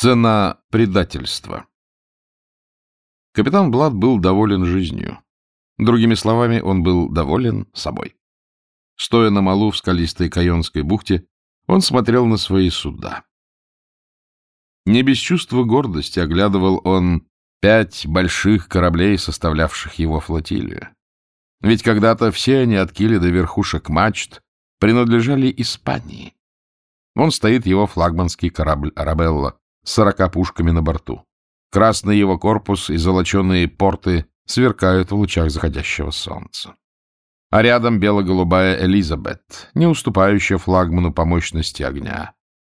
Цена предательства. Капитан Блад был доволен жизнью. Другими словами, он был доволен собой. Стоя на малу в скалистой Кайонской бухте, он смотрел на свои суда. Не без чувства гордости оглядывал он пять больших кораблей, составлявших его флотилию. Ведь когда-то все они от киля до верхушек мачт принадлежали Испании. Он стоит его флагманский корабль «Арабелла», сорока пушками на борту. Красный его корпус и золоченые порты сверкают в лучах заходящего солнца. А рядом бело-голубая Элизабет, не уступающая флагману по мощности огня.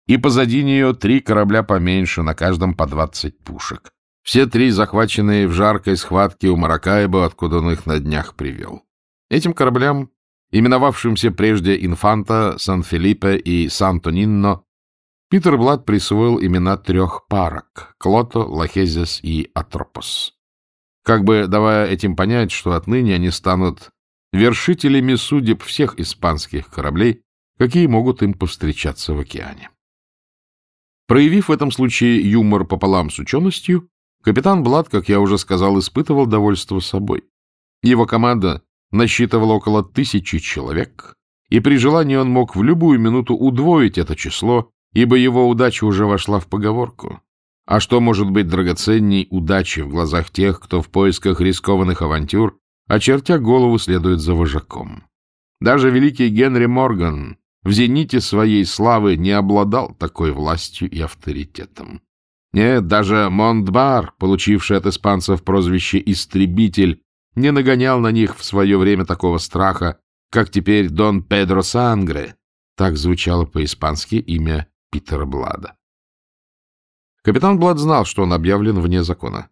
И позади нее три корабля поменьше, на каждом по двадцать пушек. Все три захваченные в жаркой схватке у Маракайбо, откуда он их на днях привел. Этим кораблям, именовавшимся прежде Инфанта, Сан-Филиппе и Сан-Тонинно, Питер Блад присвоил имена трех парок — Клото, Лахезис и Атропос. Как бы давая этим понять, что отныне они станут вершителями судеб всех испанских кораблей, какие могут им повстречаться в океане. Проявив в этом случае юмор пополам с ученостью, капитан Блад, как я уже сказал, испытывал довольство собой. Его команда насчитывала около тысячи человек, и при желании он мог в любую минуту удвоить это число ибо его удача уже вошла в поговорку. А что может быть драгоценней удачи в глазах тех, кто в поисках рискованных авантюр, очертя голову, следует за вожаком? Даже великий Генри Морган в зените своей славы не обладал такой властью и авторитетом. Нет, даже Монтбар, получивший от испанцев прозвище «Истребитель», не нагонял на них в свое время такого страха, как теперь Дон Педро Сангре. Так звучало по-испански имя Питера Блада. Капитан Блад знал, что он объявлен вне закона.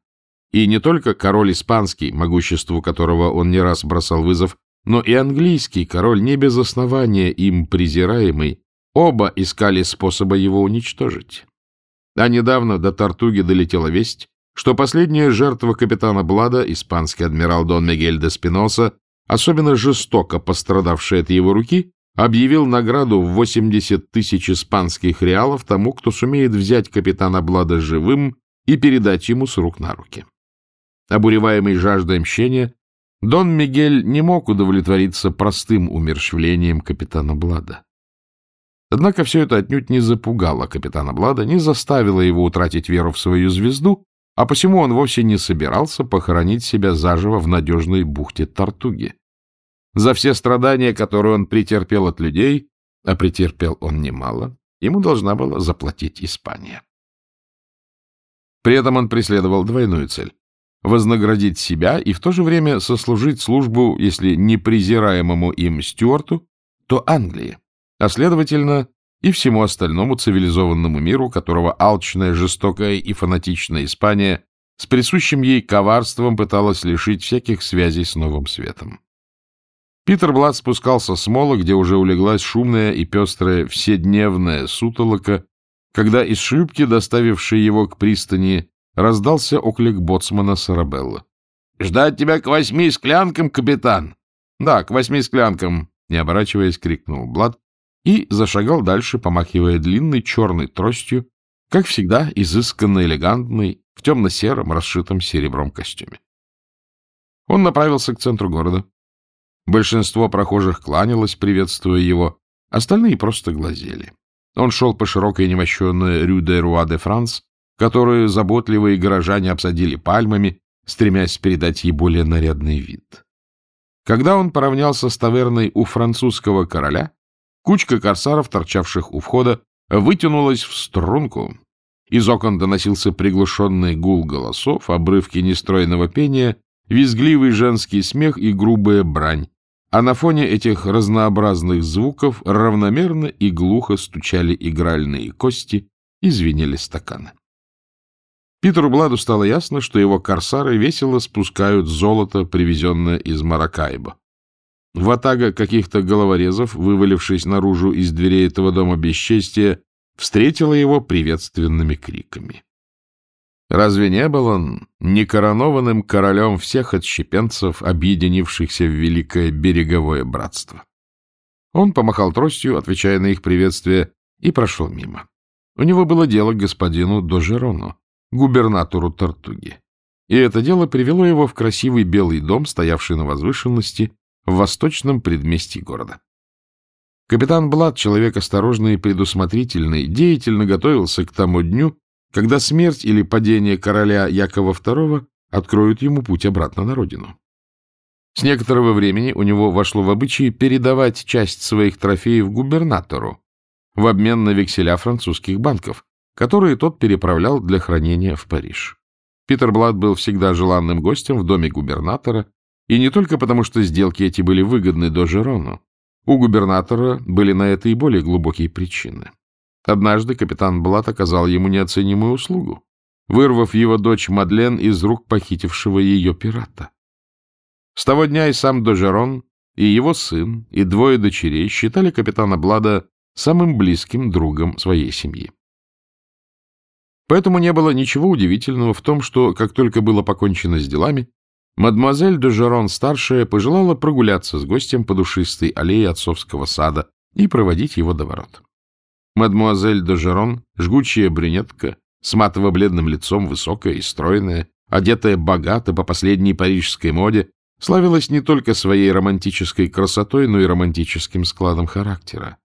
И не только король испанский, могуществу которого он не раз бросал вызов, но и английский король, не без основания им презираемый, оба искали способа его уничтожить. А недавно до Тартуги долетела весть, что последняя жертва капитана Блада, испанский адмирал Дон Мигель де Спиноса, особенно жестоко пострадавший от его руки, объявил награду в 80 тысяч испанских реалов тому, кто сумеет взять капитана Блада живым и передать ему с рук на руки. Обуреваемый жаждой мщения, Дон Мигель не мог удовлетвориться простым умерщвлением капитана Блада. Однако все это отнюдь не запугало капитана Блада, не заставило его утратить веру в свою звезду, а посему он вовсе не собирался похоронить себя заживо в надежной бухте Тартуги. За все страдания, которые он претерпел от людей, а претерпел он немало, ему должна была заплатить Испания. При этом он преследовал двойную цель — вознаградить себя и в то же время сослужить службу, если не презираемому им Стюарту, то Англии, а, следовательно, и всему остальному цивилизованному миру, которого алчная, жестокая и фанатичная Испания с присущим ей коварством пыталась лишить всяких связей с новым светом. Питер Блад спускался с мола, где уже улеглась шумная и пестрая вседневная сутолока, когда из шлюпки, доставившей его к пристани, раздался оклик боцмана Сарабелла. — Ждать тебя к восьми склянкам, капитан! — Да, к восьми склянкам! — не оборачиваясь, крикнул Блад и зашагал дальше, помахивая длинной черной тростью, как всегда, изысканно элегантный, в темно-сером, расшитом серебром костюме. Он направился к центру города. Большинство прохожих кланялось, приветствуя его, остальные просто глазели. Он шел по широкой немощенной Рю де Руа де Франс, которую заботливые горожане обсадили пальмами, стремясь передать ей более нарядный вид. Когда он поравнялся с таверной у французского короля, кучка корсаров, торчавших у входа, вытянулась в струнку. Из окон доносился приглушенный гул голосов, обрывки нестройного пения, визгливый женский смех и грубая брань, а на фоне этих разнообразных звуков равномерно и глухо стучали игральные кости и звенели стаканы. Питеру Бладу стало ясно, что его корсары весело спускают золото, привезенное из Маракайба. Ватага каких-то головорезов, вывалившись наружу из дверей этого дома бесчестия, встретила его приветственными криками. Разве не был он некоронованным королем всех отщепенцев, объединившихся в великое береговое братство? Он помахал тростью, отвечая на их приветствие, и прошел мимо. У него было дело к господину Дожерону, губернатору Тартуги. И это дело привело его в красивый белый дом, стоявший на возвышенности в восточном предместье города. Капитан Блад, человек осторожный и предусмотрительный, деятельно готовился к тому дню, когда смерть или падение короля Якова II откроют ему путь обратно на родину. С некоторого времени у него вошло в обычай передавать часть своих трофеев губернатору в обмен на векселя французских банков, которые тот переправлял для хранения в Париж. Питер Блад был всегда желанным гостем в доме губернатора, и не только потому, что сделки эти были выгодны до Жерону. У губернатора были на это и более глубокие причины. Однажды капитан Блат оказал ему неоценимую услугу, вырвав его дочь Мадлен из рук похитившего ее пирата. С того дня и сам Дожерон, и его сын, и двое дочерей считали капитана Блада самым близким другом своей семьи. Поэтому не было ничего удивительного в том, что, как только было покончено с делами, Мадемуазель де Жерон-старшая пожелала прогуляться с гостем по душистой аллее отцовского сада и проводить его до ворот. Мадемуазель де Жерон, жгучая брюнетка, с матово-бледным лицом, высокая и стройная, одетая богато по последней парижской моде, славилась не только своей романтической красотой, но и романтическим складом характера.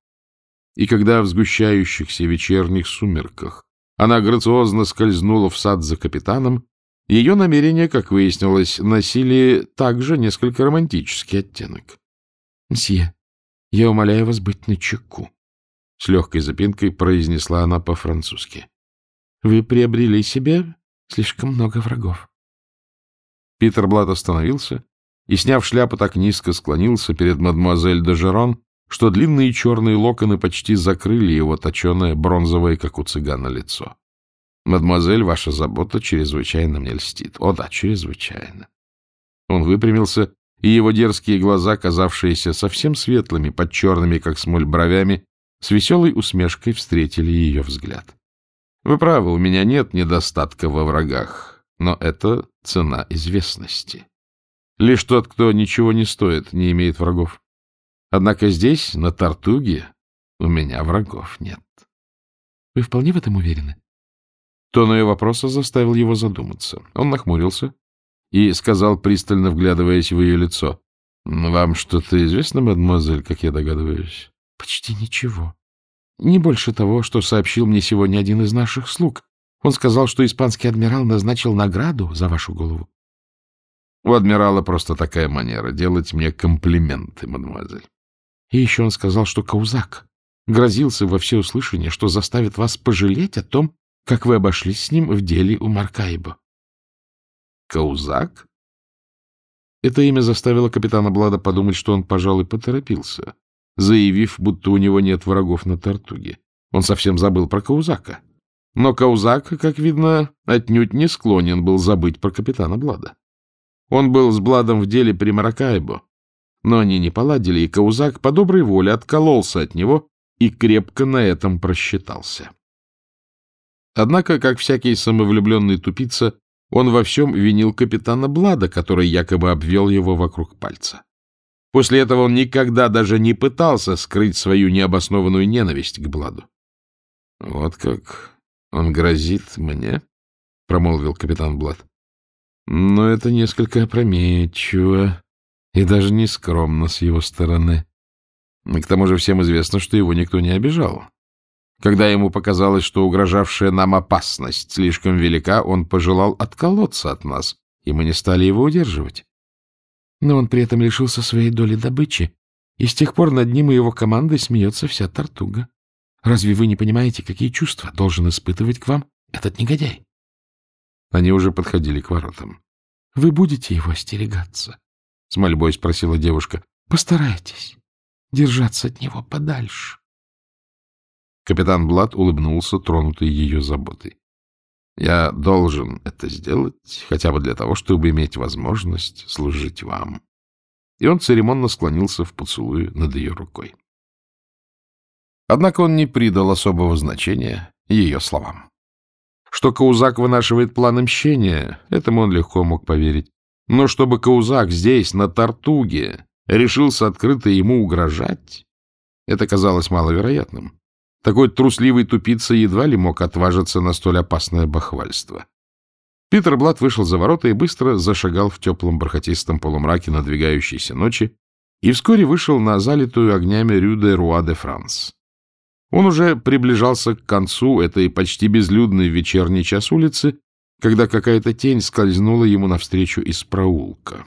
И когда в сгущающихся вечерних сумерках она грациозно скользнула в сад за капитаном, ее намерения, как выяснилось, носили также несколько романтический оттенок. — Мсье, я умоляю вас быть начеку, — с легкой запинкой произнесла она по-французски. — Вы приобрели себе слишком много врагов. Питер Блат остановился и, сняв шляпу, так низко склонился перед мадемуазель де Жерон, что длинные черные локоны почти закрыли его точеное бронзовое, как у цыгана, лицо. Мадемуазель, ваша забота чрезвычайно мне льстит. О да, чрезвычайно. Он выпрямился, и его дерзкие глаза, казавшиеся совсем светлыми, под черными, как смоль, бровями, с веселой усмешкой встретили ее взгляд. Вы правы, у меня нет недостатка во врагах, но это цена известности. Лишь тот, кто ничего не стоит, не имеет врагов. Однако здесь, на Тартуге, у меня врагов нет. Вы вполне в этом уверены? Тон ее вопроса заставил его задуматься. Он нахмурился и сказал, пристально вглядываясь в ее лицо. — Вам что-то известно, мадемуазель, как я догадываюсь? — Почти ничего. Не больше того, что сообщил мне сегодня один из наших слуг. Он сказал, что испанский адмирал назначил награду за вашу голову. — У адмирала просто такая манера — делать мне комплименты, мадемуазель. И еще он сказал, что Каузак грозился во всеуслышание, что заставит вас пожалеть о том, как вы обошлись с ним в деле у Маркаиба. Каузак? Это имя заставило капитана Блада подумать, что он, пожалуй, поторопился, заявив, будто у него нет врагов на Тартуге. Он совсем забыл про Каузака. Но Каузак, как видно, отнюдь не склонен был забыть про капитана Блада. Он был с Бладом в деле при Маракайбо, но они не поладили, и Каузак по доброй воле откололся от него и крепко на этом просчитался. Однако, как всякий самовлюбленный тупица, он во всем винил капитана Блада, который якобы обвел его вокруг пальца. После этого он никогда даже не пытался скрыть свою необоснованную ненависть к Бладу. — Вот как он грозит мне, — промолвил капитан Блад. — Но это несколько опрометчиво и даже нескромно с его стороны. К тому же всем известно, что его никто не обижал. Когда ему показалось, что угрожавшая нам опасность слишком велика, он пожелал отколоться от нас, и мы не стали его удерживать. Но он при этом лишился своей доли добычи, и с тех пор над ним и его командой смеется вся Тартуга. Разве вы не понимаете, какие чувства должен испытывать к вам этот негодяй? Они уже подходили к воротам. — Вы будете его остерегаться? — с мольбой спросила девушка. — Постарайтесь держаться от него подальше. Капитан Блад улыбнулся, тронутый ее заботой. — Я должен это сделать, хотя бы для того, чтобы иметь возможность служить вам. И он церемонно склонился в поцелуе над ее рукой. Однако он не придал особого значения ее словам. Что Каузак вынашивает план мщения, этому он легко мог поверить. Но чтобы Каузак здесь, на Тартуге, решился открыто ему угрожать, это казалось маловероятным. Такой трусливый тупица едва ли мог отважиться на столь опасное бахвальство. Питер Блад вышел за ворота и быстро зашагал в теплом бархатистом полумраке надвигающейся ночи и вскоре вышел на залитую огнями Рю де Руа де Франс. Он уже приближался к концу этой почти безлюдной вечерней час улицы, когда какая-то тень скользнула ему навстречу из проулка.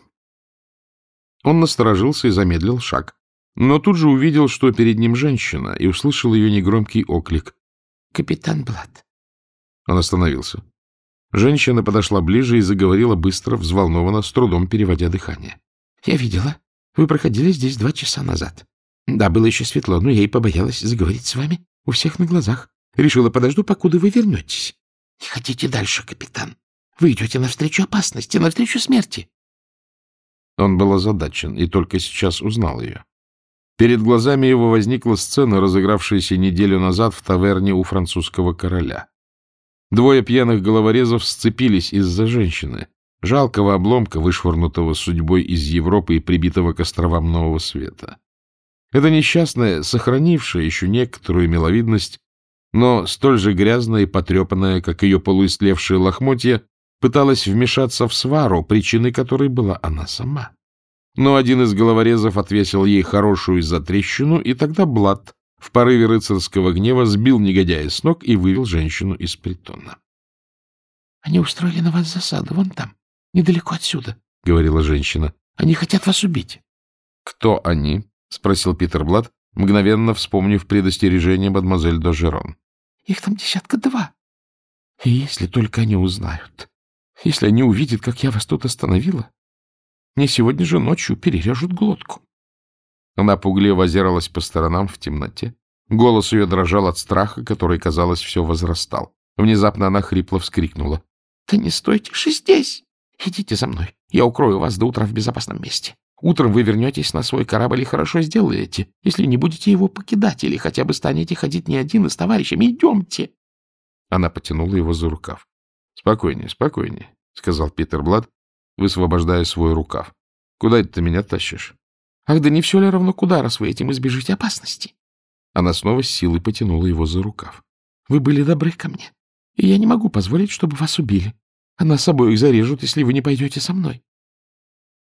Он насторожился и замедлил шаг, но тут же увидел, что перед ним женщина, и услышал ее негромкий оклик. — Капитан Блад. Он остановился. Женщина подошла ближе и заговорила быстро, взволнованно, с трудом переводя дыхание. — Я видела. Вы проходили здесь два часа назад. Да, было еще светло, но я и побоялась заговорить с вами у всех на глазах. Решила, подожду, покуда вы вернетесь. Не хотите дальше, капитан. Вы идете навстречу опасности, навстречу смерти. Он был озадачен и только сейчас узнал ее. Перед глазами его возникла сцена, разыгравшаяся неделю назад в таверне у французского короля. Двое пьяных головорезов сцепились из-за женщины, жалкого обломка, вышвырнутого судьбой из Европы и прибитого к островам Нового Света. Эта несчастная, сохранившая еще некоторую миловидность, но столь же грязная и потрепанная, как ее полуистлевшие лохмотья, пыталась вмешаться в свару, причиной которой была она сама. Но один из головорезов отвесил ей хорошую затрещину, и тогда Блад в порыве рыцарского гнева сбил негодяя с ног и вывел женщину из притона. — Они устроили на вас засаду вон там, недалеко отсюда, — говорила женщина. — Они хотят вас убить. — Кто они? — спросил Питер Блад, мгновенно вспомнив предостережение мадемуазель Дожерон. — Их там десятка два. Если только они узнают, если они увидят, как я вас тут остановила, мне сегодня же ночью перережут глотку. Она пугливо озиралась по сторонам в темноте. Голос ее дрожал от страха, который, казалось, все возрастал. Внезапно она хрипло вскрикнула. — Да не стойте же здесь! Идите за мной. Я укрою вас до утра в безопасном месте. Утром вы вернетесь на свой корабль и хорошо сделаете, если не будете его покидать или хотя бы станете ходить не один, а с товарищами. Идемте!» Она потянула его за рукав. — Спокойнее, спокойнее, — сказал Питер Блад, высвобождая свой рукав. — Куда это ты меня тащишь? — Ах, да не все ли равно куда, раз вы этим избежите опасности? Она снова с силой потянула его за рукав. — Вы были добры ко мне, и я не могу позволить, чтобы вас убили. А нас обоих зарежут, если вы не пойдете со мной.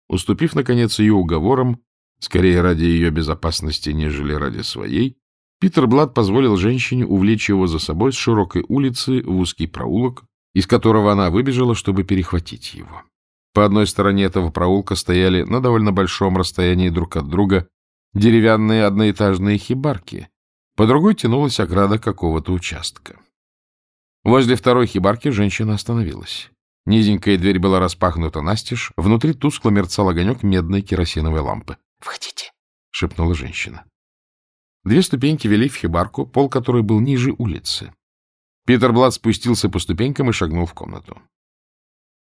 Уступив, наконец, ее уговорам, скорее ради ее безопасности, нежели ради своей, Питер Блад позволил женщине увлечь его за собой с широкой улицы в узкий проулок, из которого она выбежала, чтобы перехватить его. По одной стороне этого проулка стояли на довольно большом расстоянии друг от друга деревянные одноэтажные хибарки, по другой тянулась ограда какого-то участка. Возле второй хибарки женщина остановилась. Низенькая дверь была распахнута настежь, внутри тускло мерцал огонек медной керосиновой лампы. — Входите, — шепнула женщина. Две ступеньки вели в хибарку, пол которой был ниже улицы. Питер Блад спустился по ступенькам и шагнул в комнату.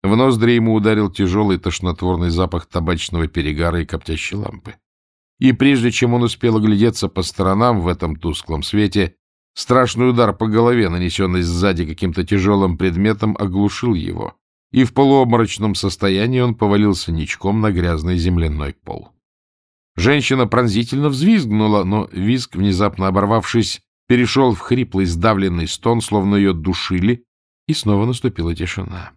В ноздри ему ударил тяжелый тошнотворный запах табачного перегара и коптящей лампы. И прежде чем он успел оглядеться по сторонам в этом тусклом свете, страшный удар по голове, нанесенный сзади каким-то тяжелым предметом, оглушил его, и в полуобморочном состоянии он повалился ничком на грязный земляной пол. Женщина пронзительно взвизгнула, но визг, внезапно оборвавшись, перешел в хриплый сдавленный стон, словно ее душили, и снова наступила тишина.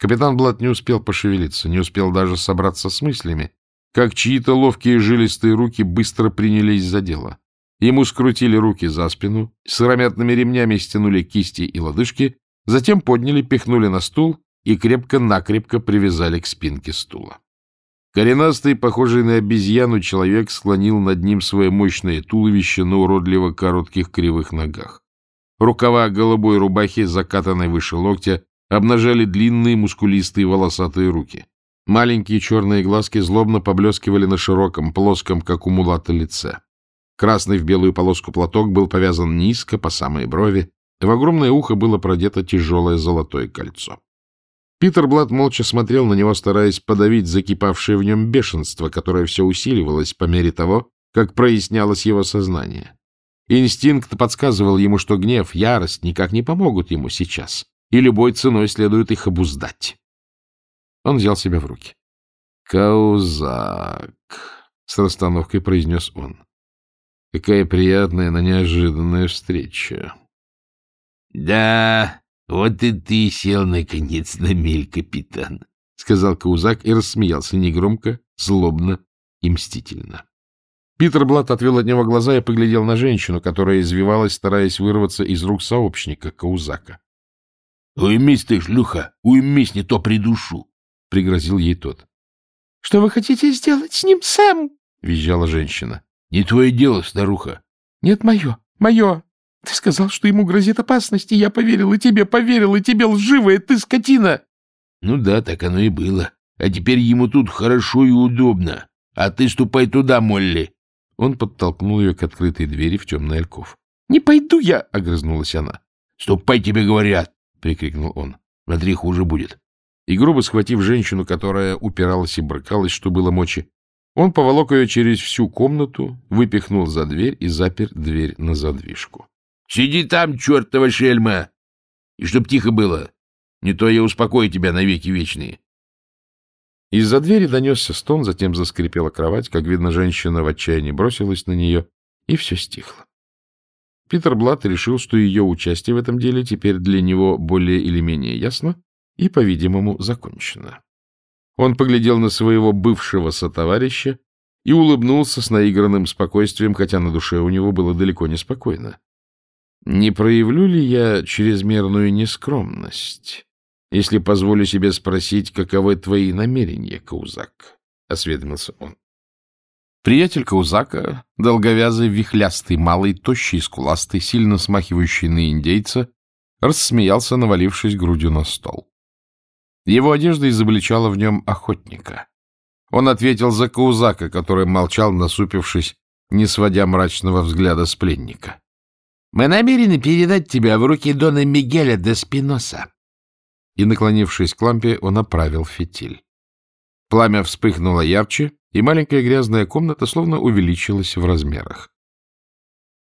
Капитан Блад не успел пошевелиться, не успел даже собраться с мыслями, как чьи-то ловкие жилистые руки быстро принялись за дело. Ему скрутили руки за спину, сыромятными ремнями стянули кисти и лодыжки, затем подняли, пихнули на стул и крепко-накрепко привязали к спинке стула. Коренастый, похожий на обезьяну, человек склонил над ним свое мощное туловище на уродливо коротких кривых ногах. Рукава голубой рубахи, закатанной выше локтя, обнажали длинные мускулистые волосатые руки. Маленькие черные глазки злобно поблескивали на широком, плоском, как у мулата, лице. Красный в белую полоску платок был повязан низко, по самой брови, в огромное ухо было продето тяжелое золотое кольцо. Питер Блад молча смотрел на него, стараясь подавить закипавшее в нем бешенство, которое все усиливалось по мере того, как прояснялось его сознание. Инстинкт подсказывал ему, что гнев, ярость никак не помогут ему сейчас, и любой ценой следует их обуздать. Он взял себя в руки. «Каузак», — с расстановкой произнес он. Какая приятная, но неожиданная встреча. — Да, вот и ты сел, наконец, на мель, капитан, — сказал Каузак и рассмеялся негромко, злобно и мстительно. Питер Блат отвел от него глаза и поглядел на женщину, которая извивалась, стараясь вырваться из рук сообщника Каузака. — Уймись ты, шлюха, уймись, не то придушу, — пригрозил ей тот. — Что вы хотите сделать с ним, Сэм? — визжала женщина. — Не твое дело, старуха. — Нет, мое, мое. Ты сказал, что ему грозит опасность, и я поверил, и тебе поверил, и тебе лживая ты скотина. — Ну да, так оно и было. А теперь ему тут хорошо и удобно. А ты ступай туда, Молли. Он подтолкнул ее к открытой двери в темный альков. — Не пойду я! — огрызнулась она. — Ступай, тебе говорят! — прикрикнул он. — Смотри, хуже будет. И грубо схватив женщину, которая упиралась и брыкалась, что было мочи, он поволок ее через всю комнату, выпихнул за дверь и запер дверь на задвижку. — Сиди там, чертова шельма! И чтоб тихо было, не то я успокою тебя навеки вечные. Из-за двери донесся стон, затем заскрипела кровать. Как видно, женщина в отчаянии бросилась на нее, и все стихло. Питер Блат решил, что ее участие в этом деле теперь для него более или менее ясно и, по-видимому, закончено. Он поглядел на своего бывшего сотоварища и улыбнулся с наигранным спокойствием, хотя на душе у него было далеко не спокойно. «Не проявлю ли я чрезмерную нескромность?» если позволю себе спросить, каковы твои намерения, Каузак? — осведомился он. Приятель Каузака, долговязый, вихлястый, малый, тощий, скуластый, сильно смахивающий на индейца, рассмеялся, навалившись грудью на стол. Его одежда изобличала в нем охотника. Он ответил за Каузака, который молчал, насупившись, не сводя мрачного взгляда с пленника. — Мы намерены передать тебя в руки Дона Мигеля де Спиноса и, наклонившись к лампе, он оправил фитиль. Пламя вспыхнуло ярче, и маленькая грязная комната словно увеличилась в размерах.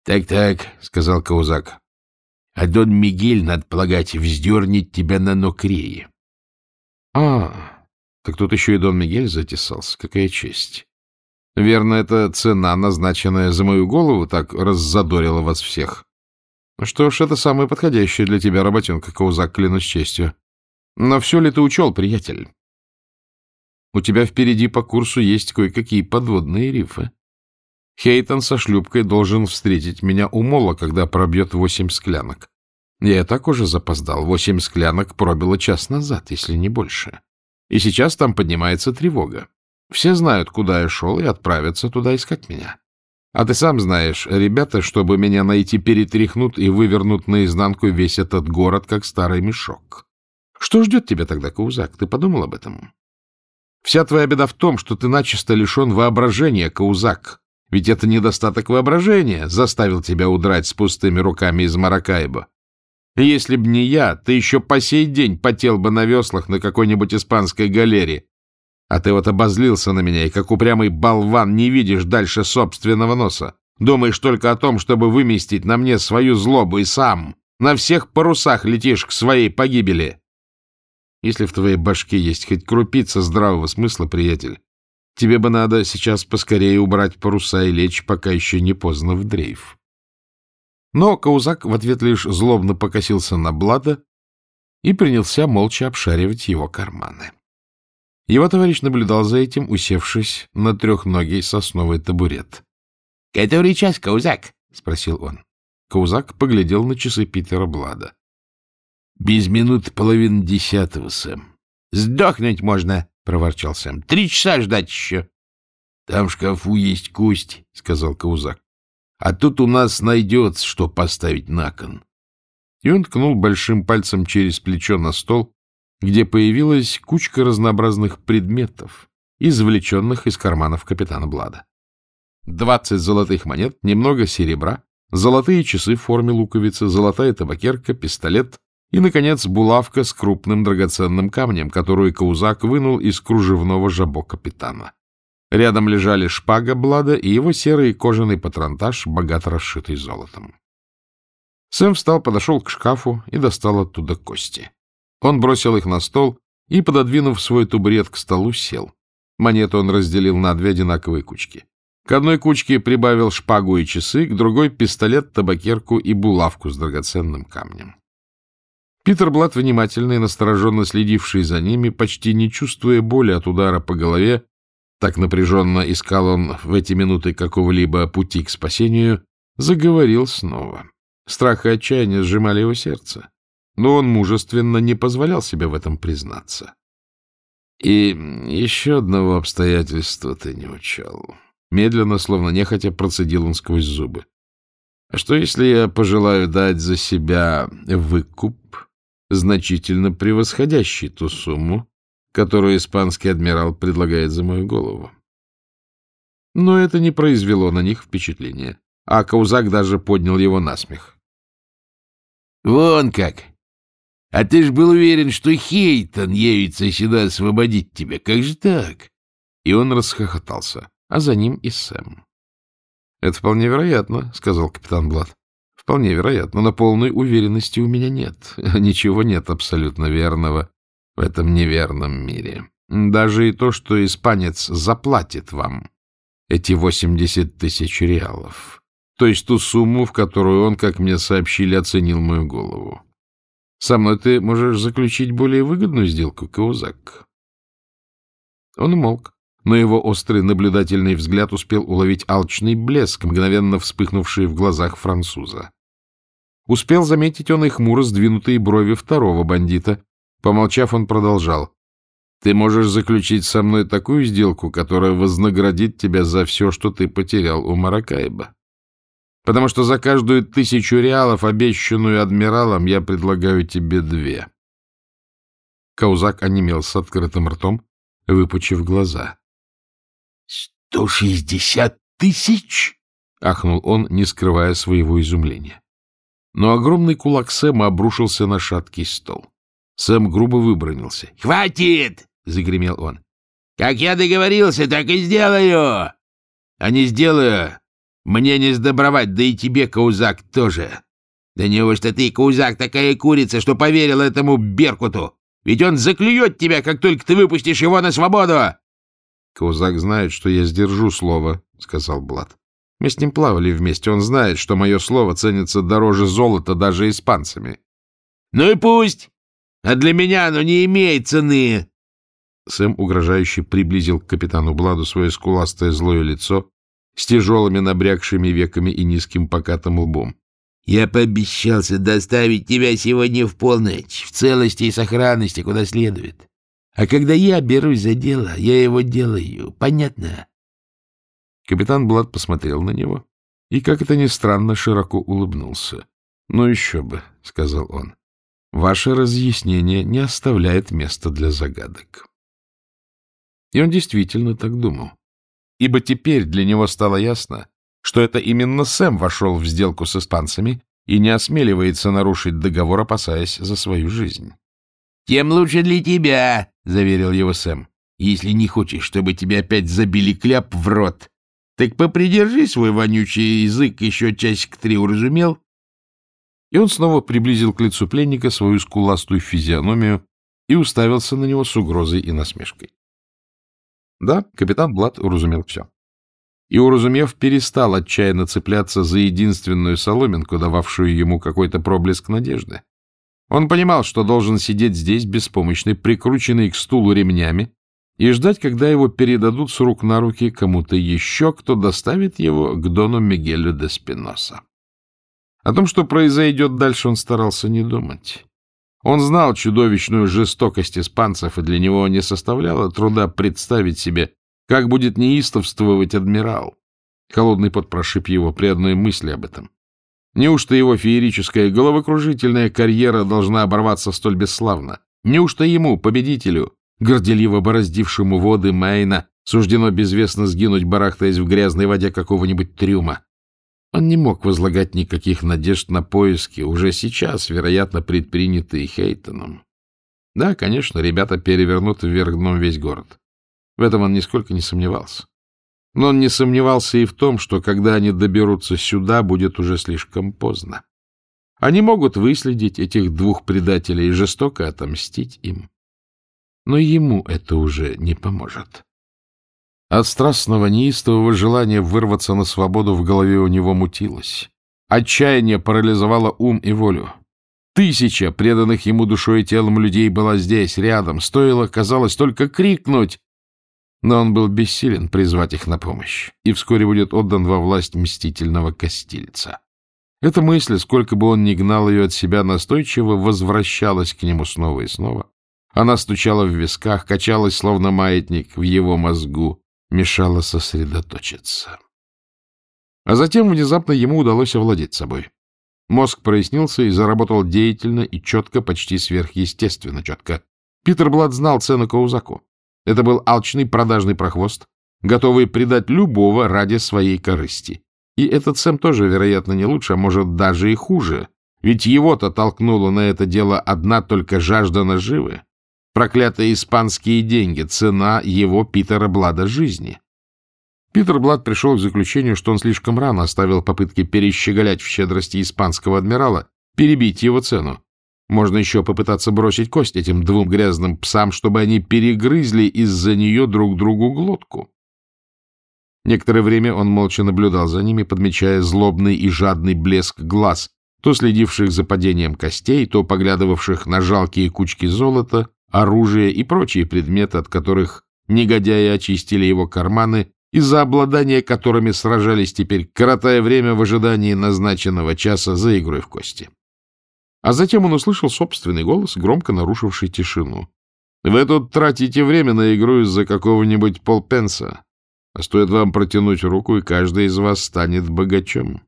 «Так, — Так-так, — сказал Каузак, — а Дон Мигель, надо полагать, вздернет тебя на нокрее. — А, так тут еще и Дон Мигель затесался. Какая честь! Верно, эта цена, назначенная за мою голову, так раззадорила вас всех. Что ж, это самая подходящая для тебя работенка, Каузак, клянусь честью. Но все ли ты учел, приятель? У тебя впереди по курсу есть кое-какие подводные рифы. Хейтон со шлюпкой должен встретить меня у мола, когда пробьет восемь склянок. Я так уже запоздал. Восемь склянок пробило час назад, если не больше. И сейчас там поднимается тревога. Все знают, куда я шел, и отправятся туда искать меня. А ты сам знаешь, ребята, чтобы меня найти, перетряхнут и вывернут наизнанку весь этот город, как старый мешок. Что ждет тебя тогда, Каузак? Ты подумал об этом? Вся твоя беда в том, что ты начисто лишен воображения, Каузак. Ведь это недостаток воображения заставил тебя удрать с пустыми руками из Маракайба. Если б не я, ты еще по сей день потел бы на веслах на какой-нибудь испанской галере. А ты вот обозлился на меня и, как упрямый болван, не видишь дальше собственного носа. Думаешь только о том, чтобы выместить на мне свою злобу и сам на всех парусах летишь к своей погибели. Если в твоей башке есть хоть крупица здравого смысла, приятель, тебе бы надо сейчас поскорее убрать паруса и лечь, пока еще не поздно в дрейф. Но Каузак в ответ лишь злобно покосился на Блада и принялся молча обшаривать его карманы. Его товарищ наблюдал за этим, усевшись на трехногий сосновый табурет. — Который час, Каузак? — спросил он. Каузак поглядел на часы Питера Блада. — Без минут половины десятого, Сэм. — Сдохнуть можно, — проворчал Сэм. — Три часа ждать еще. — Там в шкафу есть кость, — сказал Каузак. — А тут у нас найдется, что поставить на кон. И он ткнул большим пальцем через плечо на стол, где появилась кучка разнообразных предметов, извлеченных из карманов капитана Блада. Двадцать золотых монет, немного серебра, золотые часы в форме луковицы, золотая табакерка, пистолет и, наконец, булавка с крупным драгоценным камнем, которую Каузак вынул из кружевного жабо капитана. Рядом лежали шпага Блада и его серый кожаный патронтаж, богато расшитый золотом. Сэм встал, подошел к шкафу и достал оттуда кости. Он бросил их на стол и, пододвинув свой тубрет к столу, сел. Монету он разделил на две одинаковые кучки. К одной кучке прибавил шпагу и часы, к другой — пистолет, табакерку и булавку с драгоценным камнем. Питер Блат, внимательно и настороженно следивший за ними, почти не чувствуя боли от удара по голове, так напряженно искал он в эти минуты какого-либо пути к спасению, заговорил снова. Страх и отчаяние сжимали его сердце, но он мужественно не позволял себе в этом признаться. И еще одного обстоятельства ты не учел. Медленно, словно нехотя, процедил он сквозь зубы. А что, если я пожелаю дать за себя выкуп, значительно превосходящий ту сумму, которую испанский адмирал предлагает за мою голову? Но это не произвело на них впечатления, а Каузак даже поднял его на смех. — Вон как! А ты ж был уверен, что Хейтон явится сюда освободить тебя. Как же так? И он расхохотался, а за ним и Сэм. — Это вполне вероятно, — сказал капитан Блад. — Вполне вероятно, но полной уверенности у меня нет. Ничего нет абсолютно верного в этом неверном мире. Даже и то, что испанец заплатит вам эти восемьдесят тысяч реалов, то есть ту сумму, в которую он, как мне сообщили, оценил мою голову. Со мной ты можешь заключить более выгодную сделку, Каузак. Он умолк, но его острый наблюдательный взгляд успел уловить алчный блеск, мгновенно вспыхнувший в глазах француза. Успел заметить он и хмуро сдвинутые брови второго бандита. Помолчав, он продолжал. — Ты можешь заключить со мной такую сделку, которая вознаградит тебя за все, что ты потерял у Маракайба потому что за каждую тысячу реалов, обещанную адмиралом, я предлагаю тебе две. Каузак онемел с открытым ртом, выпучив глаза. — Сто шестьдесят тысяч? — ахнул он, не скрывая своего изумления. Но огромный кулак Сэма обрушился на шаткий стол. Сэм грубо выбронился. — Хватит! — загремел он. — Как я договорился, так и сделаю! А не сделаю, мне не сдобровать, да и тебе, Каузак, тоже. Да неужто ты, Каузак, такая курица, что поверил этому Беркуту? Ведь он заклюет тебя, как только ты выпустишь его на свободу!» «Каузак знает, что я сдержу слово», — сказал Блад. «Мы с ним плавали вместе. Он знает, что мое слово ценится дороже золота даже испанцами». «Ну и пусть! А для меня оно не имеет цены!» Сэм угрожающе приблизил к капитану Бладу свое скуластое злое лицо с тяжелыми набрякшими веками и низким покатым лбом. «Я пообещался доставить тебя сегодня в полночь, в целости и сохранности, куда следует. А когда я берусь за дело, я его делаю. Понятно?» Капитан Блад посмотрел на него и, как это ни странно, широко улыбнулся. «Ну еще бы», — сказал он, — «ваше разъяснение не оставляет места для загадок». И он действительно так думал ибо теперь для него стало ясно, что это именно Сэм вошел в сделку с испанцами и не осмеливается нарушить договор, опасаясь за свою жизнь. — Тем лучше для тебя, — заверил его Сэм. — Если не хочешь, чтобы тебе опять забили кляп в рот, так попридержи свой вонючий язык еще часик три, уразумел? И он снова приблизил к лицу пленника свою скуластую физиономию и уставился на него с угрозой и насмешкой. Да, капитан Блад уразумел все. И, уразумев, перестал отчаянно цепляться за единственную соломинку, дававшую ему какой-то проблеск надежды. Он понимал, что должен сидеть здесь беспомощный, прикрученный к стулу ремнями, и ждать, когда его передадут с рук на руки кому-то еще, кто доставит его к Дону Мигелю де Спиноса. О том, что произойдет дальше, он старался не думать. Он знал чудовищную жестокость испанцев, и для него не составляло труда представить себе, как будет неистовствовать адмирал. Холодный пот прошиб его при одной мысли об этом. Неужто его феерическая головокружительная карьера должна оборваться столь бесславно? Неужто ему, победителю, горделиво бороздившему воды Майна, суждено безвестно сгинуть, барахтаясь в грязной воде какого-нибудь трюма? Он не мог возлагать никаких надежд на поиски, уже сейчас, вероятно, предпринятые Хейтоном. Да, конечно, ребята перевернут вверх дном весь город. В этом он нисколько не сомневался. Но он не сомневался и в том, что когда они доберутся сюда, будет уже слишком поздно. Они могут выследить этих двух предателей и жестоко отомстить им. Но ему это уже не поможет. От страстного неистового желания вырваться на свободу в голове у него мутилось. Отчаяние парализовало ум и волю. Тысяча преданных ему душой и телом людей была здесь, рядом. Стоило, казалось, только крикнуть. Но он был бессилен призвать их на помощь, и вскоре будет отдан во власть мстительного костильца. Эта мысль, сколько бы он ни гнал ее от себя настойчиво, возвращалась к нему снова и снова. Она стучала в висках, качалась, словно маятник, в его мозгу, мешала сосредоточиться. А затем внезапно ему удалось овладеть собой. Мозг прояснился и заработал деятельно и четко, почти сверхъестественно четко. Питер Блад знал цену Каузаку. Это был алчный продажный прохвост, готовый предать любого ради своей корысти. И этот Сэм тоже, вероятно, не лучше, а может, даже и хуже. Ведь его-то толкнула на это дело одна только жажда наживы. Проклятые испанские деньги, цена его Питера Блада жизни. Питер Блад пришел к заключению, что он слишком рано оставил попытки перещеголять в щедрости испанского адмирала, перебить его цену. Можно еще попытаться бросить кость этим двум грязным псам, чтобы они перегрызли из-за нее друг другу глотку. Некоторое время он молча наблюдал за ними, подмечая злобный и жадный блеск глаз, то следивших за падением костей, то поглядывавших на жалкие кучки золота, оружие и прочие предметы, от которых негодяи очистили его карманы из-за обладания которыми сражались теперь, коротая время в ожидании назначенного часа за игрой в кости. А затем он услышал собственный голос, громко нарушивший тишину. «Вы тут тратите время на игру из-за какого-нибудь полпенса, а стоит вам протянуть руку, и каждый из вас станет богачом».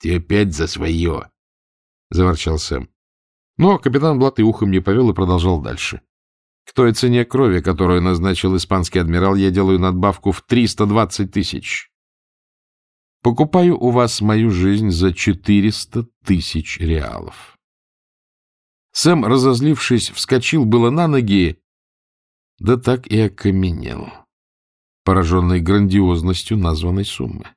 «Ты опять за свое!» — заворчал Сэм. Но капитан Блат и ухом не повел и продолжал дальше. К той цене крови, которую назначил испанский адмирал, я делаю надбавку в 320 тысяч. Покупаю у вас мою жизнь за 400 тысяч реалов. Сэм, разозлившись, вскочил было на ноги, да так и окаменел, пораженный грандиозностью названной суммы.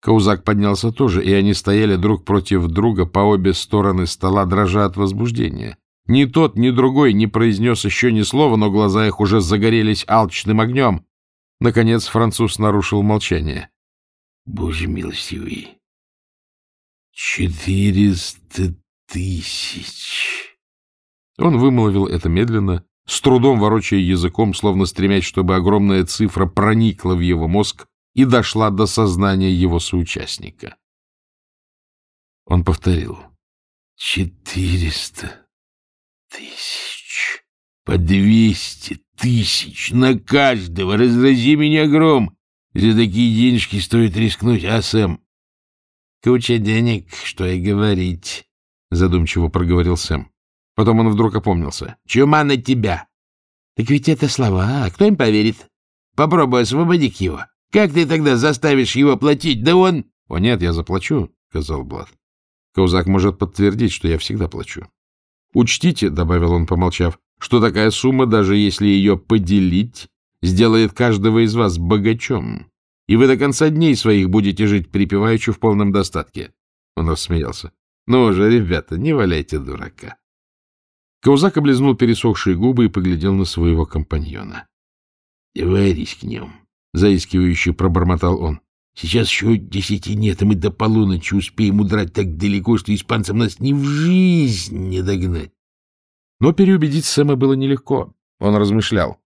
Каузак поднялся тоже, и они стояли друг против друга по обе стороны стола, дрожа от возбуждения. Ни тот, ни другой не произнес еще ни слова, но глаза их уже загорелись алчным огнем. Наконец француз нарушил молчание. — Боже милостивый! Четыреста тысяч! Он вымолвил это медленно, с трудом ворочая языком, словно стремясь, чтобы огромная цифра проникла в его мозг и дошла до сознания его соучастника. Он повторил. — Четыреста тысяч, по двести тысяч на каждого, разрази меня гром. За такие денежки стоит рискнуть, а, Сэм? — Куча денег, что и говорить, — задумчиво проговорил Сэм. Потом он вдруг опомнился. — Чума на тебя! — Так ведь это слова, кто им поверит? Попробуй освободить его. Как ты тогда заставишь его платить? Да он... — О нет, я заплачу, — сказал Блад. Каузак может подтвердить, что я всегда плачу. Учтите, — добавил он, помолчав, — что такая сумма, даже если ее поделить, сделает каждого из вас богачом, и вы до конца дней своих будете жить припеваючи в полном достатке. Он рассмеялся. — Ну же, ребята, не валяйте дурака. Каузак облизнул пересохшие губы и поглядел на своего компаньона. — Давай рискнем, — заискивающе пробормотал он. Сейчас еще десяти нет, и мы до полуночи успеем удрать так далеко, что испанцам нас ни в жизнь не догнать. Но переубедить Сэма было нелегко. Он размышлял.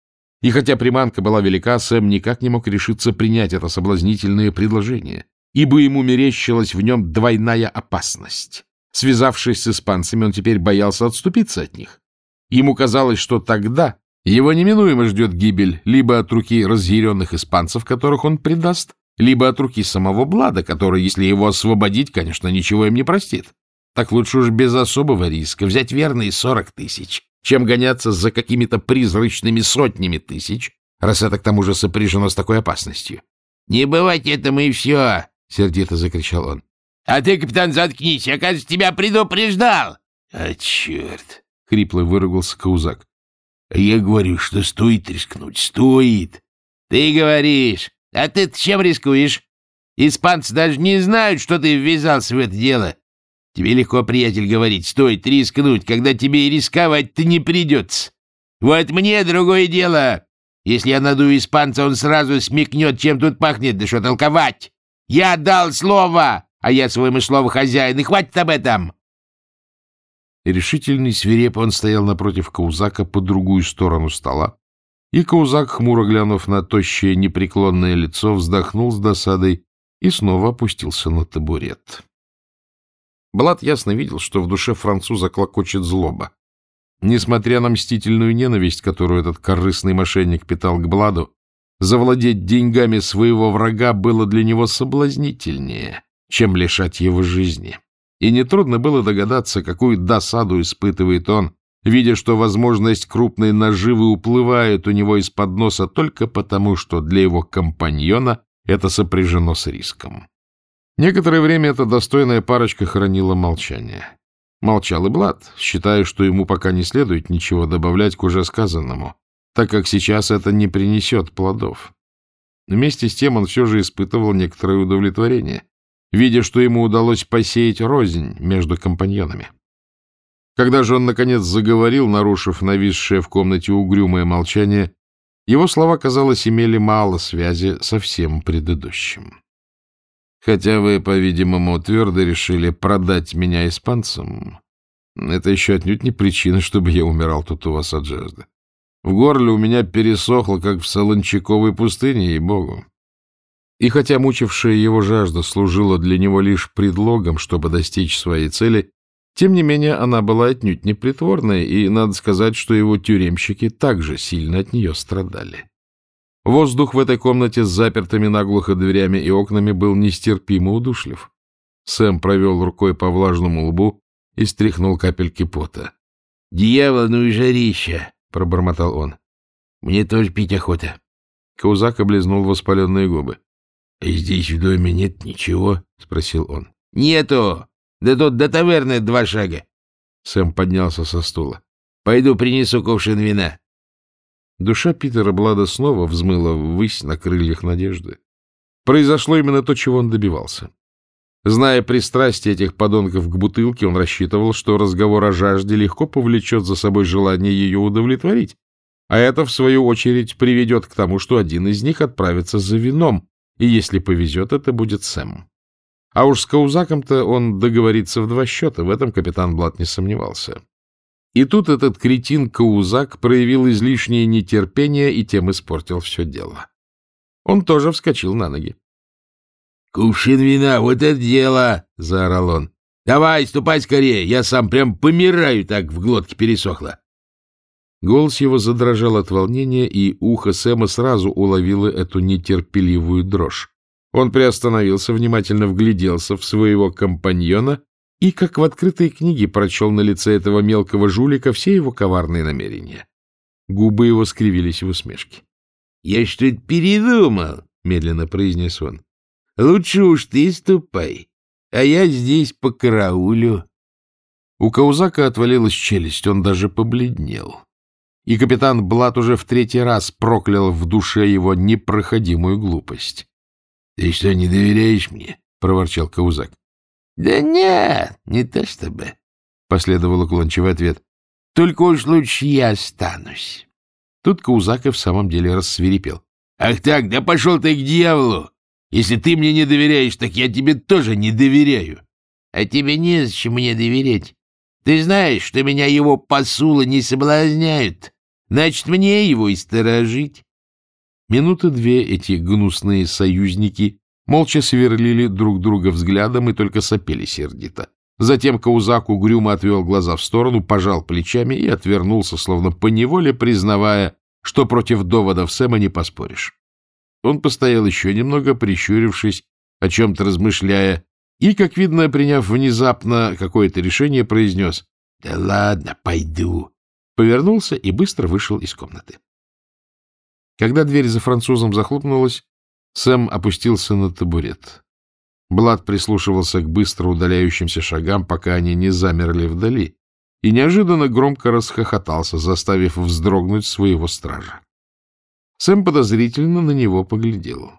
И хотя приманка была велика, Сэм никак не мог решиться принять это соблазнительное предложение, ибо ему мерещилась в нем двойная опасность. Связавшись с испанцами, он теперь боялся отступиться от них. Ему казалось, что тогда его неминуемо ждет гибель либо от руки разъяренных испанцев, которых он предаст, либо от руки самого Блада, который, если его освободить, конечно, ничего им не простит. Так лучше уж без особого риска взять верные сорок тысяч, чем гоняться за какими-то призрачными сотнями тысяч, раз это к тому же сопряжено с такой опасностью. — Не бывать этому и все! — сердито закричал он. — А ты, капитан, заткнись, я, кажется, тебя предупреждал! — А, черт! — хрипло выругался Каузак. — Я говорю, что стоит рискнуть, стоит! — Ты говоришь! А ты чем рискуешь? Испанцы даже не знают, что ты ввязался в это дело. Тебе легко, приятель, говорить, стоит рискнуть, когда тебе и рисковать-то не придется. Вот мне другое дело. Если я надую испанца, он сразу смекнет, чем тут пахнет, да что толковать. Я дал слово, а я своему слову хозяин, и хватит об этом. Решительный свиреп он стоял напротив Каузака по другую сторону стола, и Каузак, хмуро глянув на тощее непреклонное лицо, вздохнул с досадой и снова опустился на табурет. Блад ясно видел, что в душе француза клокочет злоба. Несмотря на мстительную ненависть, которую этот корыстный мошенник питал к Бладу, завладеть деньгами своего врага было для него соблазнительнее, чем лишать его жизни. И нетрудно было догадаться, какую досаду испытывает он, видя, что возможность крупной наживы уплывает у него из-под носа только потому, что для его компаньона это сопряжено с риском. Некоторое время эта достойная парочка хранила молчание. Молчал и Блад, считая, что ему пока не следует ничего добавлять к уже сказанному, так как сейчас это не принесет плодов. Вместе с тем он все же испытывал некоторое удовлетворение, видя, что ему удалось посеять рознь между компаньонами. Когда же он, наконец, заговорил, нарушив нависшее в комнате угрюмое молчание, его слова, казалось, имели мало связи со всем предыдущим. Хотя вы, по-видимому, твердо решили продать меня испанцам, это еще отнюдь не причина, чтобы я умирал тут у вас от жажды. В горле у меня пересохло, как в Солончаковой пустыне, и богу. И хотя мучившая его жажда служила для него лишь предлогом, чтобы достичь своей цели, тем не менее, она была отнюдь не притворной, и надо сказать, что его тюремщики также сильно от нее страдали. Воздух в этой комнате с запертыми наглухо дверями и окнами был нестерпимо удушлив. Сэм провел рукой по влажному лбу и стряхнул капельки пота. — Дьявол, ну и жарища! — пробормотал он. — Мне тоже пить охота. Каузак облизнул воспаленные губы. — здесь в доме нет ничего? — спросил он. — Нету! Да тут до таверны два шага. Сэм поднялся со стула. — Пойду принесу кувшин вина. Душа Питера Блада снова взмыла ввысь на крыльях надежды. Произошло именно то, чего он добивался. Зная пристрастие этих подонков к бутылке, он рассчитывал, что разговор о жажде легко повлечет за собой желание ее удовлетворить, а это, в свою очередь, приведет к тому, что один из них отправится за вином, и, если повезет, это будет Сэм. А уж с Каузаком-то он договорится в два счета, в этом капитан Блат не сомневался. И тут этот кретин Каузак проявил излишнее нетерпение и тем испортил все дело. Он тоже вскочил на ноги. — Кувшин вина, вот это дело! — заорал он. — Давай, ступай скорее, я сам прям помираю, так в глотке пересохло. Голос его задрожал от волнения, и ухо Сэма сразу уловило эту нетерпеливую дрожь. Он приостановился, внимательно вгляделся в своего компаньона и, как в открытой книге, прочел на лице этого мелкого жулика все его коварные намерения. Губы его скривились в усмешке. — Я что-то передумал, — медленно произнес он. — Лучше уж ты ступай, а я здесь по караулю. У Каузака отвалилась челюсть, он даже побледнел. И капитан Блат уже в третий раз проклял в душе его непроходимую глупость. — Ты что, не доверяешь мне? — проворчал Каузак. — Да нет, не то чтобы, — последовал уклончивый ответ. — Только уж лучше я останусь. Тут Каузак и в самом деле рассверепел. — Ах так, да пошел ты к дьяволу! Если ты мне не доверяешь, так я тебе тоже не доверяю. — А тебе незачем мне доверять. Ты знаешь, что меня его посулы не соблазняют. Значит, мне его и сторожить. Минуты две эти гнусные союзники молча сверлили друг друга взглядом и только сопели сердито. Затем Каузак угрюмо отвел глаза в сторону, пожал плечами и отвернулся, словно поневоле признавая, что против доводов Сэма не поспоришь. Он постоял еще немного, прищурившись, о чем-то размышляя, и, как видно, приняв внезапно какое-то решение, произнес «Да ладно, пойду», повернулся и быстро вышел из комнаты. Когда дверь за французом захлопнулась, Сэм опустился на табурет. Блад прислушивался к быстро удаляющимся шагам, пока они не замерли вдали, и неожиданно громко расхохотался, заставив вздрогнуть своего стража. Сэм подозрительно на него поглядел.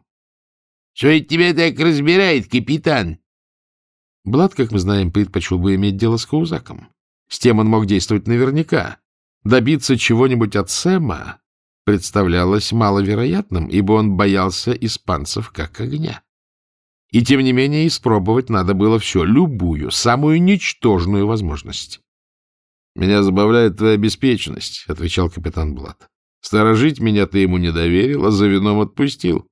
— Что это тебя так разбирает, капитан? Блад, как мы знаем, предпочел бы иметь дело с Каузаком. С тем он мог действовать наверняка. Добиться чего-нибудь от Сэма представлялось маловероятным, ибо он боялся испанцев как огня. И тем не менее испробовать надо было все, любую, самую ничтожную возможность. — Меня забавляет твоя беспечность, — отвечал капитан Блад. — Сторожить меня ты ему не доверил, а за вином отпустил.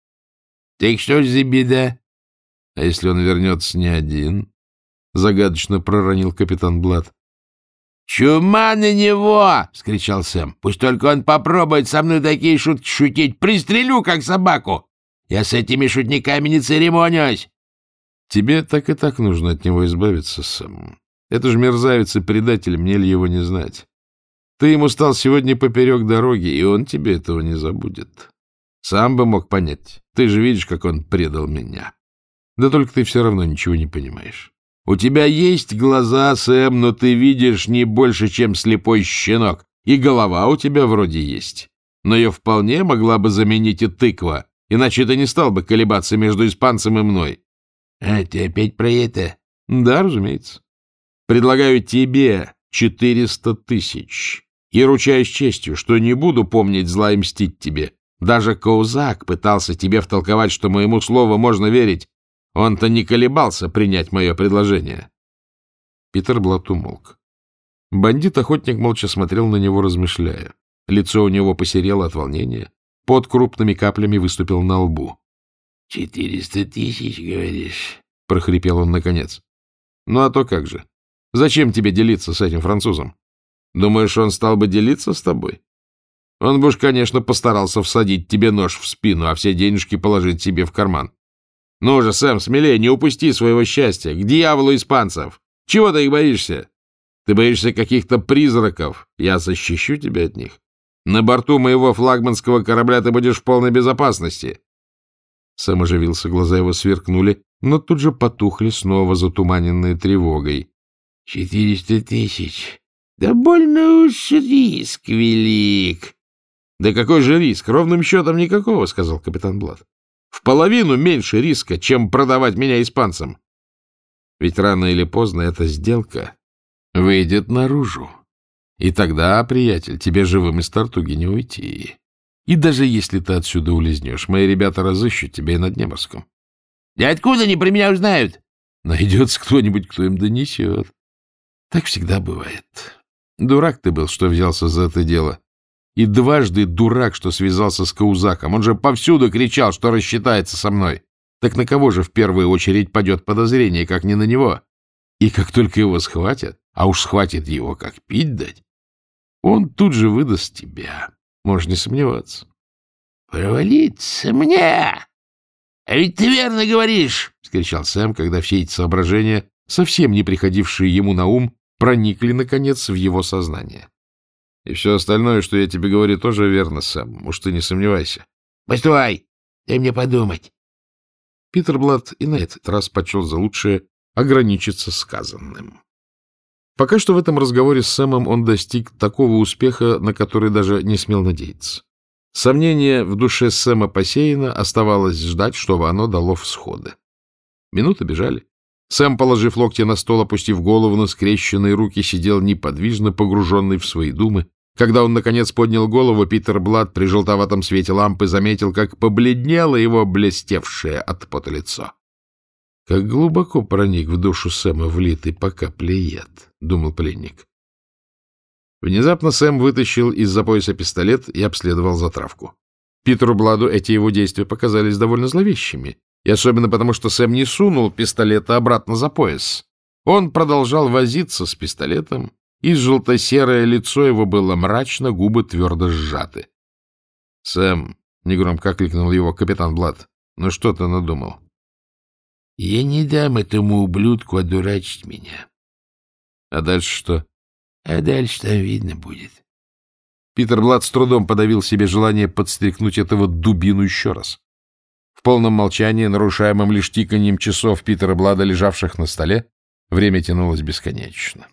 — Так что за беда? — А если он вернется не один? — загадочно проронил капитан Блад. — Чума на него! — скричал Сэм. — Пусть только он попробует со мной такие шутки шутить. Пристрелю, как собаку! Я с этими шутниками не церемонюсь! — Тебе так и так нужно от него избавиться, Сэм. Это же мерзавец и предатель, мне ли его не знать. Ты ему стал сегодня поперек дороги, и он тебе этого не забудет. Сам бы мог понять. Ты же видишь, как он предал меня. Да только ты все равно ничего не понимаешь. У тебя есть глаза, Сэм, но ты видишь не больше, чем слепой щенок. И голова у тебя вроде есть. Но ее вполне могла бы заменить и тыква, иначе ты не стал бы колебаться между испанцем и мной. — А ты опять про это? — Да, разумеется. Предлагаю тебе четыреста тысяч. И ручаюсь честью, что не буду помнить зла и мстить тебе. Даже Каузак пытался тебе втолковать, что моему слову можно верить. Он-то не колебался принять мое предложение. Питер Блат умолк. Бандит-охотник молча смотрел на него, размышляя. Лицо у него посерело от волнения. Под крупными каплями выступил на лбу. — Четыреста тысяч, говоришь? — прохрипел он наконец. — Ну а то как же. Зачем тебе делиться с этим французом? Думаешь, он стал бы делиться с тобой? Он бы уж, конечно, постарался всадить тебе нож в спину, а все денежки положить себе в карман. Ну же, Сэм, смелее, не упусти своего счастья. К дьяволу испанцев! Чего ты их боишься? Ты боишься каких-то призраков. Я защищу тебя от них. На борту моего флагманского корабля ты будешь в полной безопасности. Сэм оживился, глаза его сверкнули, но тут же потухли, снова затуманенные тревогой. — Четыреста тысяч. Да больно уж риск велик. — Да какой же риск? Ровным счетом никакого, — сказал капитан Блад. — В половину меньше риска, чем продавать меня испанцам. Ведь рано или поздно эта сделка выйдет наружу. И тогда, приятель, тебе живым из Тартуги не уйти. И даже если ты отсюда улизнешь, мои ребята разыщут тебя и на дне морском. — Да откуда они про меня узнают? — Найдется кто-нибудь, кто им донесет. Так всегда бывает. Дурак ты был, что взялся за это дело. И дважды дурак, что связался с Каузаком. Он же повсюду кричал, что рассчитается со мной. Так на кого же в первую очередь падет подозрение, как не на него? И как только его схватят, а уж схватит его, как пить дать, он тут же выдаст тебя. Можешь не сомневаться. — Провалиться мне! А ведь ты верно говоришь! — скричал Сэм, когда все эти соображения, совсем не приходившие ему на ум, проникли, наконец, в его сознание. — И все остальное, что я тебе говорю, тоже верно, Сэм. Уж ты не сомневайся. — Постой! Дай мне подумать. Питер Блад и на этот раз почел за лучшее ограничиться сказанным. Пока что в этом разговоре с Сэмом он достиг такого успеха, на который даже не смел надеяться. Сомнение в душе Сэма посеяно, оставалось ждать, чтобы оно дало всходы. Минуты бежали. Сэм, положив локти на стол, опустив голову на скрещенные руки, сидел неподвижно, погруженный в свои думы. Когда он, наконец, поднял голову, Питер Блад при желтоватом свете лампы заметил, как побледнело его блестевшее от пота лицо. Как глубоко проник в душу Сэма влитый по капле думал пленник. Внезапно Сэм вытащил из-за пояса пистолет и обследовал затравку. Питеру Бладу эти его действия показались довольно зловещими, и особенно потому, что Сэм не сунул пистолета обратно за пояс. Он продолжал возиться с пистолетом, и желто-серое лицо его было мрачно, губы твердо сжаты. — Сэм, — негромко окликнул его капитан Блад, — ну что ты надумал? — Я не дам этому ублюдку одурачить меня. — А дальше что? — А дальше там видно будет. Питер Блад с трудом подавил себе желание подстрекнуть этого дубину еще раз полном молчании, нарушаемом лишь тиканьем часов Питера Блада, лежавших на столе, время тянулось бесконечно.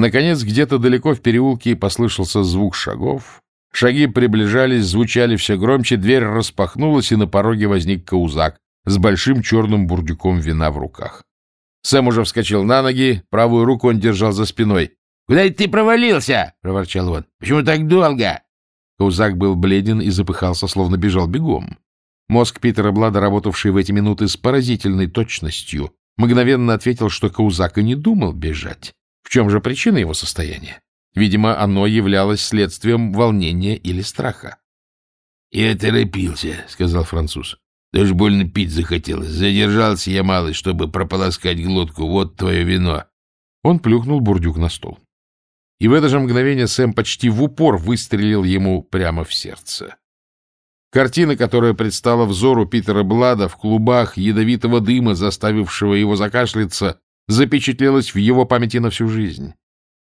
Наконец, где-то далеко в переулке послышался звук шагов. Шаги приближались, звучали все громче, дверь распахнулась, и на пороге возник Каузак с большим черным бурдюком вина в руках. Сэм уже вскочил на ноги, правую руку он держал за спиной. — Куда ты провалился? — проворчал он. — Почему так долго? Каузак был бледен и запыхался, словно бежал бегом. Мозг Питера Блада, работавший в эти минуты с поразительной точностью, мгновенно ответил, что Каузак и не думал бежать. В чем же причина его состояния? Видимо, оно являлось следствием волнения или страха. — Я торопился, — сказал француз. — Даже больно пить захотелось. Задержался я малый, чтобы прополоскать глотку. Вот твое вино. Он плюхнул бурдюк на стол. И в это же мгновение Сэм почти в упор выстрелил ему прямо в сердце. Картина, которая предстала взору Питера Блада в клубах ядовитого дыма, заставившего его закашляться, запечатлелась в его памяти на всю жизнь.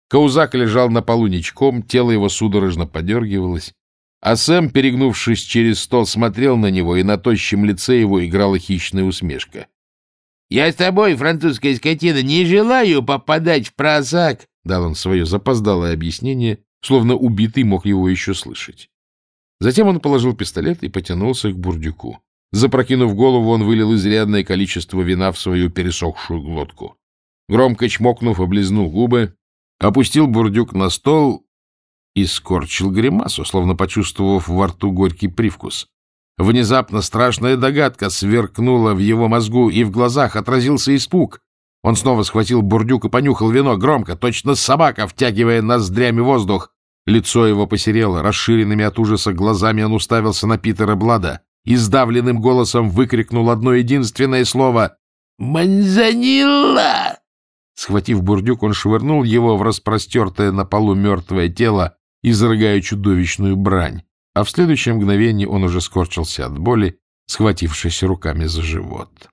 Каузак лежал на полу ничком, тело его судорожно подергивалось, а Сэм, перегнувшись через стол, смотрел на него, и на тощем лице его играла хищная усмешка. — Я с тобой, французская скотина, не желаю попадать в прозак, — дал он свое запоздалое объяснение, словно убитый мог его еще слышать. Затем он положил пистолет и потянулся к бурдюку. Запрокинув голову, он вылил изрядное количество вина в свою пересохшую глотку. Громко чмокнув, облизнул губы, опустил бурдюк на стол и скорчил гримасу, словно почувствовав во рту горький привкус. Внезапно страшная догадка сверкнула в его мозгу, и в глазах отразился испуг. Он снова схватил бурдюк и понюхал вино громко, точно собака, втягивая ноздрями воздух. Лицо его посерело, расширенными от ужаса глазами он уставился на Питера Блада и сдавленным голосом выкрикнул одно единственное слово «Манзанилла!». Схватив бурдюк, он швырнул его в распростертое на полу мертвое тело, изрыгая чудовищную брань, а в следующее мгновение он уже скорчился от боли, схватившись руками за живот.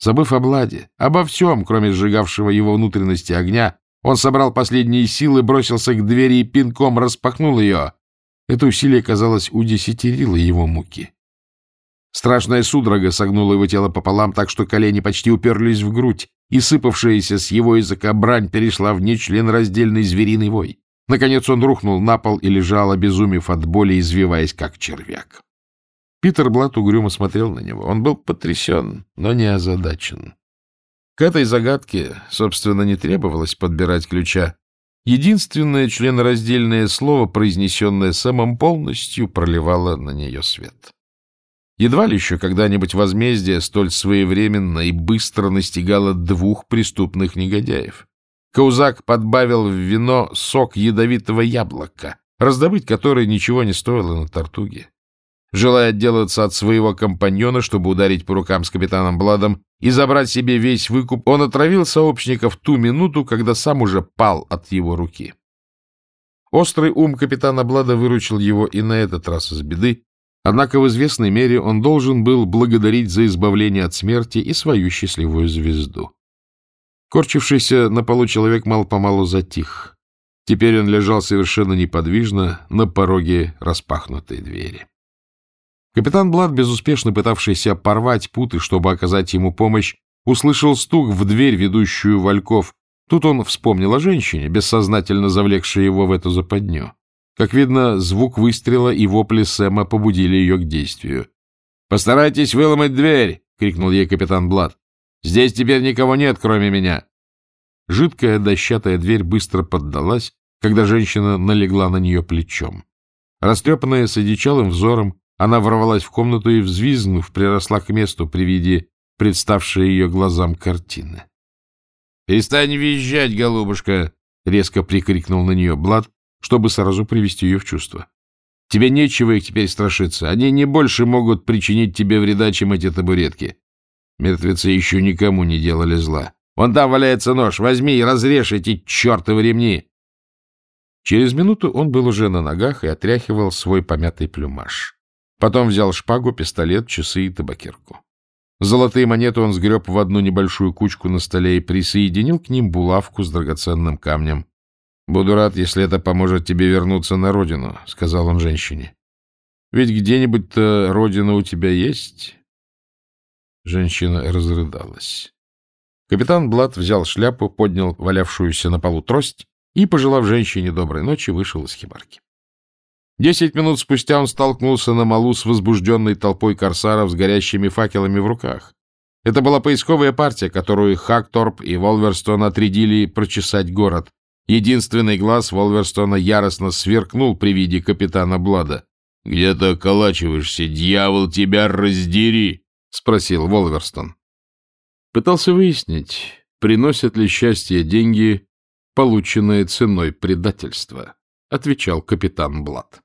Забыв о Бладе, обо всем, кроме сжигавшего его внутренности огня, он собрал последние силы, бросился к двери и пинком распахнул ее. Это усилие, казалось, удесятерило его муки. Страшная судорога согнула его тело пополам, так что колени почти уперлись в грудь, и сыпавшаяся с его языка брань перешла в нечленораздельный звериный вой. Наконец он рухнул на пол и лежал, обезумев от боли, извиваясь, как червяк. Питер Блат угрюмо смотрел на него. Он был потрясен, но не озадачен. К этой загадке, собственно, не требовалось подбирать ключа. Единственное членораздельное слово, произнесенное самым полностью, проливало на нее свет. Едва ли еще когда-нибудь возмездие столь своевременно и быстро настигало двух преступных негодяев. Каузак подбавил в вино сок ядовитого яблока, раздобыть который ничего не стоило на тортуге. Желая отделаться от своего компаньона, чтобы ударить по рукам с капитаном Бладом и забрать себе весь выкуп, он отравил сообщника в ту минуту, когда сам уже пал от его руки. Острый ум капитана Блада выручил его и на этот раз из беды, однако в известной мере он должен был благодарить за избавление от смерти и свою счастливую звезду. Корчившийся на полу человек мало-помалу затих. Теперь он лежал совершенно неподвижно на пороге распахнутой двери. Капитан Блад, безуспешно пытавшийся порвать путы, чтобы оказать ему помощь, услышал стук в дверь, ведущую Вальков. Тут он вспомнил о женщине, бессознательно завлекшей его в эту западню. Как видно, звук выстрела и вопли Сэма побудили ее к действию. «Постарайтесь выломать дверь!» — крикнул ей капитан Блад. «Здесь теперь никого нет, кроме меня!» Жидкая дощатая дверь быстро поддалась, когда женщина налегла на нее плечом. Растрепанная с одичалым взором, она ворвалась в комнату и, взвизгнув, приросла к месту при виде представшей ее глазам картины. — Перестань визжать, голубушка! — резко прикрикнул на нее Блад, чтобы сразу привести ее в чувство. — Тебе нечего их теперь страшиться. Они не больше могут причинить тебе вреда, чем эти табуретки. Мертвецы еще никому не делали зла. Вон там валяется нож. Возьми и разрежь эти чертовы ремни. Через минуту он был уже на ногах и отряхивал свой помятый плюмаж. Потом взял шпагу, пистолет, часы и табакерку. Золотые монеты он сгреб в одну небольшую кучку на столе и присоединил к ним булавку с драгоценным камнем. — Буду рад, если это поможет тебе вернуться на родину, — сказал он женщине. — Ведь где-нибудь-то родина у тебя есть? Женщина разрыдалась. Капитан Блад взял шляпу, поднял валявшуюся на полу трость и, пожелав женщине доброй ночи, вышел из хибарки. Десять минут спустя он столкнулся на малу с возбужденной толпой корсаров с горящими факелами в руках. Это была поисковая партия, которую Хакторп и Волверстон отрядили прочесать город. Единственный глаз Волверстона яростно сверкнул при виде капитана Блада. — Где ты околачиваешься, дьявол, тебя раздери! — спросил Волверстон. Пытался выяснить, приносят ли счастье деньги, полученные ценой предательства, — отвечал капитан Блад.